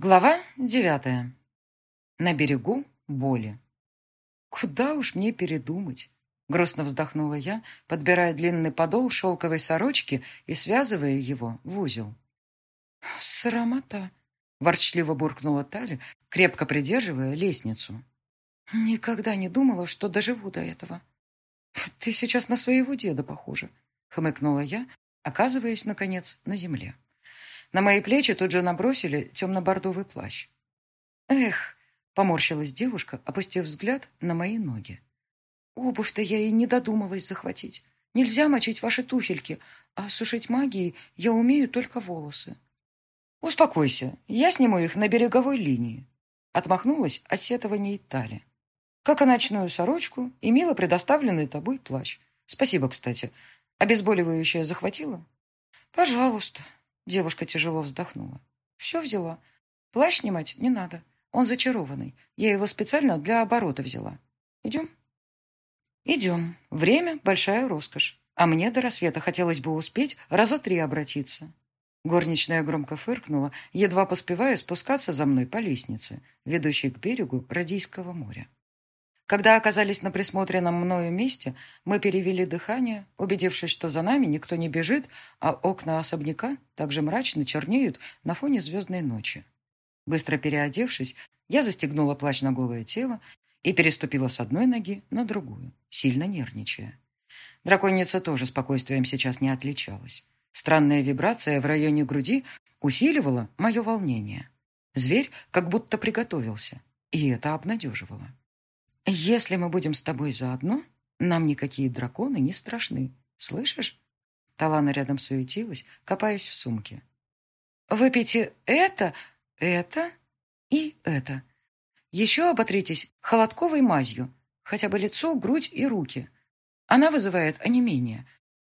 Глава девятая. На берегу боли. «Куда уж мне передумать?» Грустно вздохнула я, подбирая длинный подол шелковой сорочки и связывая его в узел. «Срамота!» — ворчливо буркнула Таля, крепко придерживая лестницу. «Никогда не думала, что доживу до этого». «Ты сейчас на своего деда похожа», — хмыкнула я, оказываясь, наконец, на земле. На мои плечи тут же набросили темно-бордовый плащ. «Эх!» — поморщилась девушка, опустив взгляд на мои ноги. «Обувь-то я и не додумалась захватить. Нельзя мочить ваши туфельки, а сушить магией я умею только волосы». «Успокойся, я сниму их на береговой линии», — отмахнулась от сетований Тали. «Как и ночную сорочку и мило предоставленный тобой плащ. Спасибо, кстати. Обезболивающее захватила?» «Пожалуйста», Девушка тяжело вздохнула. Все взяла. Плащ снимать не надо. Он зачарованный. Я его специально для оборота взяла. Идем? Идем. Время — большая роскошь. А мне до рассвета хотелось бы успеть раза три обратиться. Горничная громко фыркнула, едва поспевая спускаться за мной по лестнице, ведущей к берегу Радийского моря. Когда оказались на присмотренном мною месте, мы перевели дыхание, убедившись, что за нами никто не бежит, а окна особняка также мрачно чернеют на фоне звездной ночи. Быстро переодевшись, я застегнула плащ на голое тело и переступила с одной ноги на другую, сильно нервничая. Драконица тоже спокойствием сейчас не отличалась. Странная вибрация в районе груди усиливала мое волнение. Зверь как будто приготовился, и это обнадеживало. «Если мы будем с тобой заодно, нам никакие драконы не страшны. Слышишь?» Талана рядом суетилась, копаясь в сумке. «Выпейте это, это и это. Еще оботритесь холодковой мазью, хотя бы лицо, грудь и руки. Она вызывает онемение.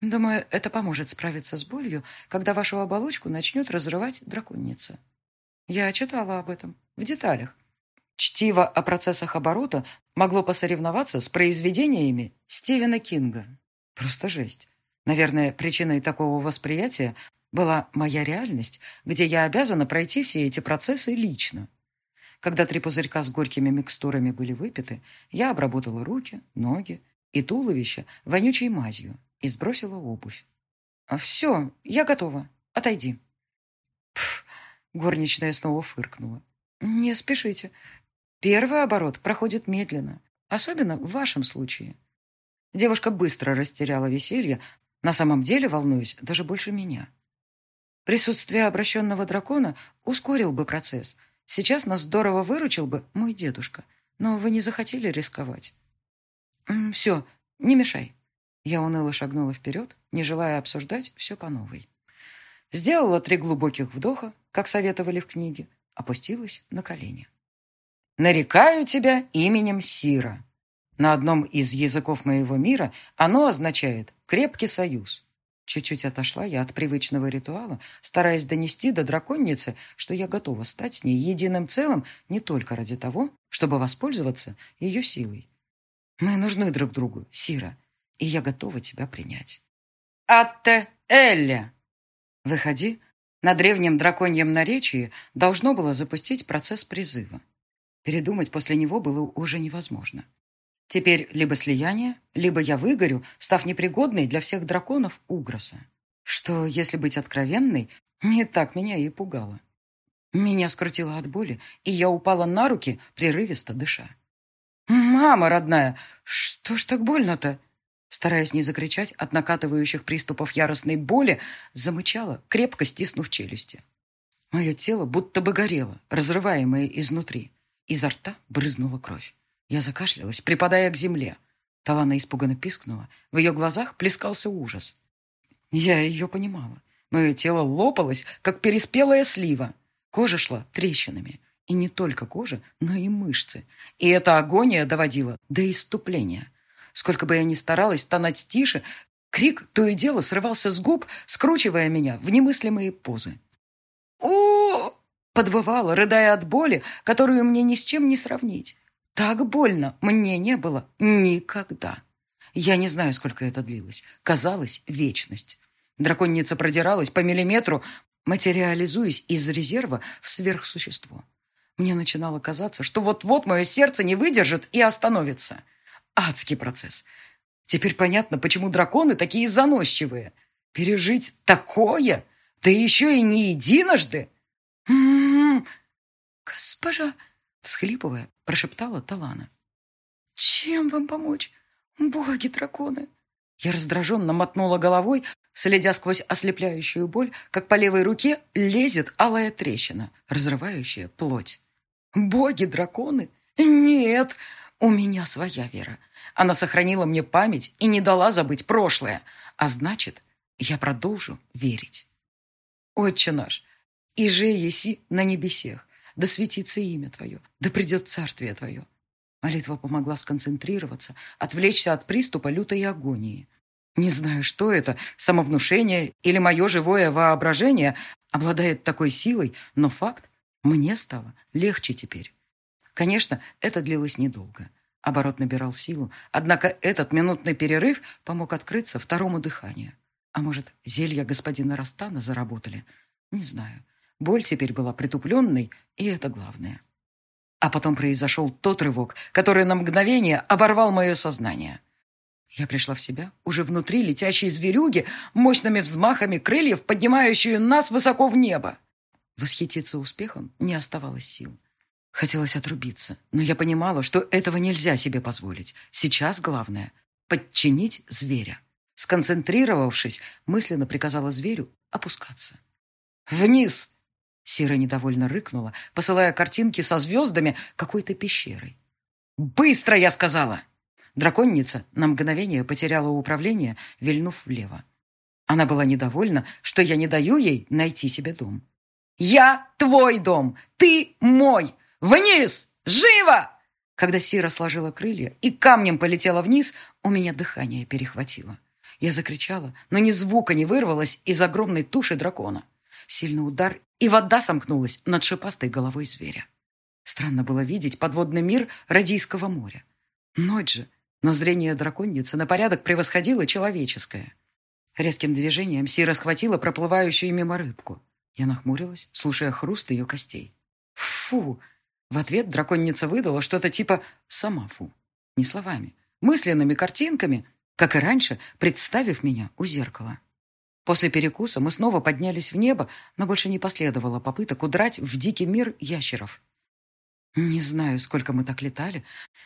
Думаю, это поможет справиться с болью, когда вашу оболочку начнет разрывать драконница. Я читала об этом в деталях. Чтиво о процессах оборота могло посоревноваться с произведениями Стивена Кинга. Просто жесть. Наверное, причиной такого восприятия была моя реальность, где я обязана пройти все эти процессы лично. Когда три пузырька с горькими микстурами были выпиты, я обработала руки, ноги и туловище вонючей мазью и сбросила обувь. «Все, я готова. Отойди». Пф, горничная снова фыркнула. «Не спешите. Первый оборот проходит медленно, особенно в вашем случае. Девушка быстро растеряла веселье, на самом деле волнуюсь даже больше меня. Присутствие обращенного дракона ускорил бы процесс. Сейчас нас здорово выручил бы мой дедушка, но вы не захотели рисковать. «Все, не мешай». Я уныло шагнула вперед, не желая обсуждать все по новой. Сделала три глубоких вдоха, как советовали в книге, опустилась на колени. Нарекаю тебя именем Сира. На одном из языков моего мира оно означает «крепкий союз». Чуть-чуть отошла я от привычного ритуала, стараясь донести до драконницы, что я готова стать с ней единым целым не только ради того, чтобы воспользоваться ее силой. Мы нужны друг другу, Сира, и я готова тебя принять. «Атте Элля!» «Выходи». На древнем драконьем наречии должно было запустить процесс призыва. Передумать после него было уже невозможно. Теперь либо слияние, либо я выгорю, став непригодной для всех драконов Угроса. Что, если быть откровенной, не так меня и пугало. Меня скрутило от боли, и я упала на руки, прерывисто дыша. «Мама родная, что ж так больно-то?» Стараясь не закричать от накатывающих приступов яростной боли, замычала, крепко стиснув челюсти. Мое тело будто бы горело, разрываемое изнутри. Изо рта брызнула кровь. Я закашлялась, припадая к земле. Талана испуганно пискнула. В ее глазах плескался ужас. Я ее понимала. Мое тело лопалось, как переспелая слива. Кожа шла трещинами. И не только кожа, но и мышцы. И эта агония доводила до иступления. Сколько бы я ни старалась тонать тише, крик то и дело срывался с губ, скручивая меня в немыслимые позы. у Подвывала, рыдая от боли, которую мне ни с чем не сравнить. Так больно мне не было никогда. Я не знаю, сколько это длилось. Казалось, вечность. Драконница продиралась по миллиметру, материализуясь из резерва в сверхсущество. Мне начинало казаться, что вот-вот мое сердце не выдержит и остановится. Адский процесс. Теперь понятно, почему драконы такие заносчивые. Пережить такое, да еще и не единожды. «Госпожа!» — всхлипывая, прошептала Талана. «Чем вам помочь? Боги-драконы!» Я раздраженно мотнула головой, следя сквозь ослепляющую боль, как по левой руке лезет алая трещина, разрывающая плоть. «Боги-драконы? Нет! У меня своя вера. Она сохранила мне память и не дала забыть прошлое, а значит, я продолжу верить. Отче наш, и же еси на небесех, да светится имя Твое, да придет царствие Твое. Молитва помогла сконцентрироваться, отвлечься от приступа лютой агонии. Не знаю, что это, самовнушение или мое живое воображение обладает такой силой, но факт, мне стало легче теперь. Конечно, это длилось недолго. Оборот набирал силу, однако этот минутный перерыв помог открыться второму дыханию. А может, зелья господина Растана заработали? Не знаю. Боль теперь была притупленной, и это главное. А потом произошел тот рывок, который на мгновение оборвал мое сознание. Я пришла в себя, уже внутри летящей зверюги, мощными взмахами крыльев, поднимающую нас высоко в небо. Восхититься успехом не оставалось сил. Хотелось отрубиться, но я понимала, что этого нельзя себе позволить. Сейчас главное — подчинить зверя. Сконцентрировавшись, мысленно приказала зверю опускаться. «Вниз!» Сира недовольно рыкнула, посылая картинки со звездами какой-то пещерой. «Быстро!» — я сказала. Драконница на мгновение потеряла управление, вильнув влево. Она была недовольна, что я не даю ей найти себе дом. «Я твой дом! Ты мой! Вниз! Живо!» Когда Сира сложила крылья и камнем полетела вниз, у меня дыхание перехватило. Я закричала, но ни звука не вырвалось из огромной туши дракона. Сильный удар, и вода сомкнулась над шипастой головой зверя. Странно было видеть подводный мир Радийского моря. Ночь же, но зрение драконницы на порядок превосходило человеческое. Резким движением Сира схватила проплывающую мимо рыбку. Я нахмурилась, слушая хруст ее костей. «Фу!» В ответ драконница выдала что-то типа «сама фу». Не словами, мысленными картинками, как и раньше, представив меня у зеркала. После перекуса мы снова поднялись в небо, но больше не последовало попыток удрать в дикий мир ящеров. Не знаю, сколько мы так летали,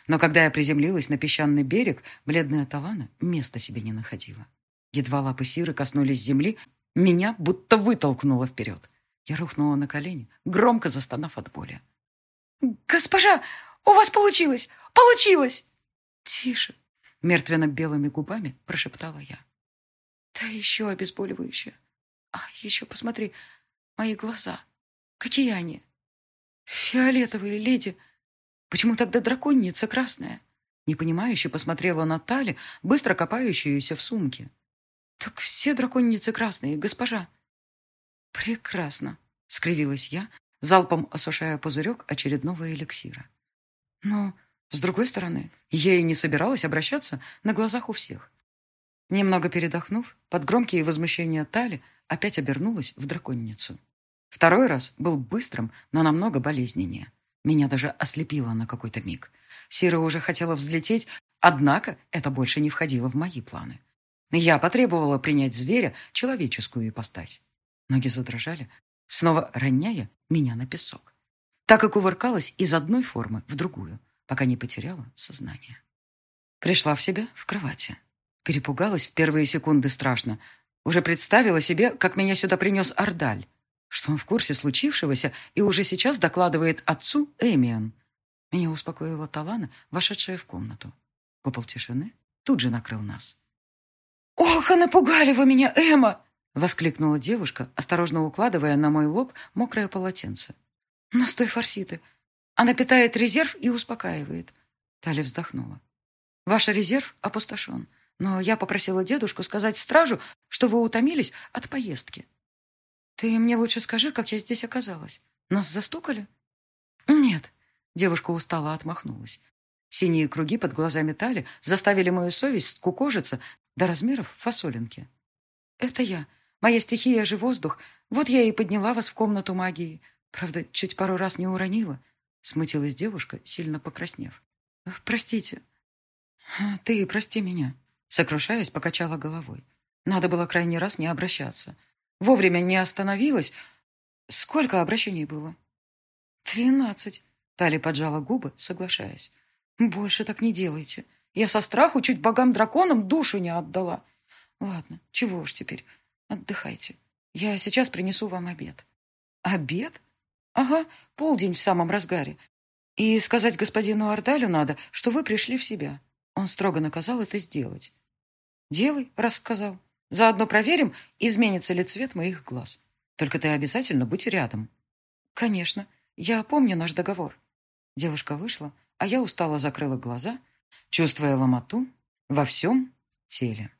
но когда я приземлилась на песчаный берег, бледная Талана места себе не находила. Едва лапы Сиры коснулись земли, меня будто вытолкнуло вперед. Я рухнула на колени, громко застонав от боли. «Госпожа, у вас получилось! Получилось!» «Тише!» — мертвенно-белыми губами прошептала я. «Да еще обезболивающее. А еще посмотри, мои глаза. Какие они? Фиолетовые, леди. Почему тогда драконница красная?» Непонимающе посмотрела на Тали, быстро копающуюся в сумке. «Так все драконницы красные, госпожа». «Прекрасно», — скривилась я, залпом осушая пузырек очередного эликсира. Но, с другой стороны, я и не собиралась обращаться на глазах у всех. Немного передохнув, под громкие возмущения Тали опять обернулась в драконницу. Второй раз был быстрым, но намного болезненнее. Меня даже ослепило на какой-то миг. Сира уже хотела взлететь, однако это больше не входило в мои планы. Я потребовала принять зверя человеческую ипостась. Ноги задрожали, снова роняя меня на песок. Так и кувыркалась из одной формы в другую, пока не потеряла сознание. Пришла в себя в кровати. Перепугалась в первые секунды страшно. Уже представила себе, как меня сюда принес Ардаль, что он в курсе случившегося и уже сейчас докладывает отцу Эмиан. Меня успокоила Талана, вошедшая в комнату. Купол тишины тут же накрыл нас. «Ох, а напугали вы меня, Эмма!» — воскликнула девушка, осторожно укладывая на мой лоб мокрое полотенце. «Настой форситы. Она питает резерв и успокаивает». Таля вздохнула. «Ваш резерв опустошен, но я попросила дедушку сказать стражу, что вы утомились от поездки». «Ты мне лучше скажи, как я здесь оказалась. Нас застукали?» «Нет», — девушка устало отмахнулась. Синие круги под глазами Тали заставили мою совесть скукожиться до размеров фасолинки. «Это я. Моя стихия же воздух. Вот я и подняла вас в комнату магии. Правда, чуть пару раз не уронила. Смутилась девушка, сильно покраснев. Простите. Ты прости меня. Сокрушаясь, покачала головой. Надо было крайний раз не обращаться. Вовремя не остановилась. Сколько обращений было? Тринадцать. Тали поджала губы, соглашаясь. Больше так не делайте. Я со страху чуть богам-драконам душу не отдала. Ладно, чего уж теперь. Отдыхайте. Я сейчас принесу вам обед. Обед? Ага, полдень в самом разгаре. И сказать господину Ардалю надо, что вы пришли в себя. Он строго наказал это сделать. Делай, рассказал. Заодно проверим, изменится ли цвет моих глаз. Только ты обязательно будь рядом. Конечно, я помню наш договор. Девушка вышла, а я устало закрыла глаза, чувствуя ломоту во всем теле.